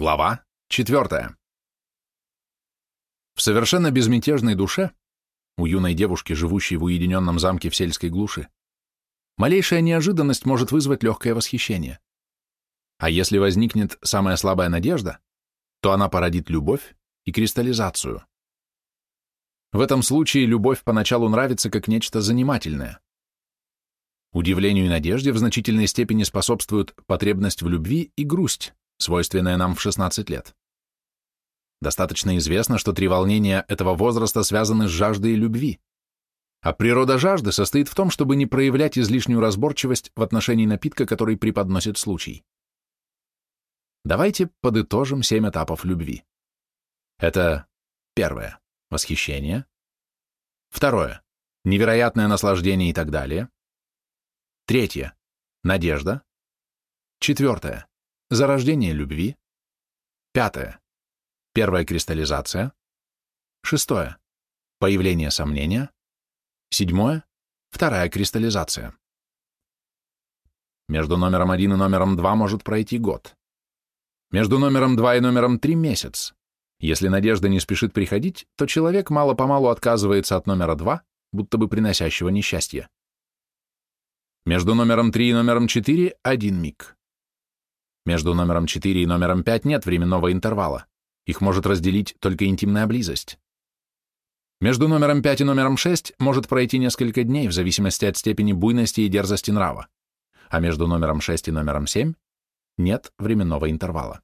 Глава 4. В совершенно безмятежной душе, у юной девушки, живущей в уединенном замке в сельской глуши, малейшая неожиданность может вызвать легкое восхищение. А если возникнет самая слабая надежда, то она породит любовь и кристаллизацию. В этом случае любовь поначалу нравится как нечто занимательное. Удивлению и надежде в значительной степени способствуют потребность в любви и грусть, свойственная нам в 16 лет. Достаточно известно, что три волнения этого возраста связаны с жаждой любви. А природа жажды состоит в том, чтобы не проявлять излишнюю разборчивость в отношении напитка, который преподносит случай. Давайте подытожим семь этапов любви. Это первое – восхищение. Второе – невероятное наслаждение и так далее. Третье – надежда. Четвертое Зарождение любви. Пятое. Первая кристаллизация. Шестое. Появление сомнения. Седьмое. Вторая кристаллизация. Между номером один и номером два может пройти год. Между номером два и номером три месяц. Если надежда не спешит приходить, то человек мало-помалу отказывается от номера два, будто бы приносящего несчастье. Между номером три и номером четыре один миг. Между номером 4 и номером 5 нет временного интервала. Их может разделить только интимная близость. Между номером 5 и номером 6 может пройти несколько дней в зависимости от степени буйности и дерзости нрава, а между номером 6 и номером 7 нет временного интервала.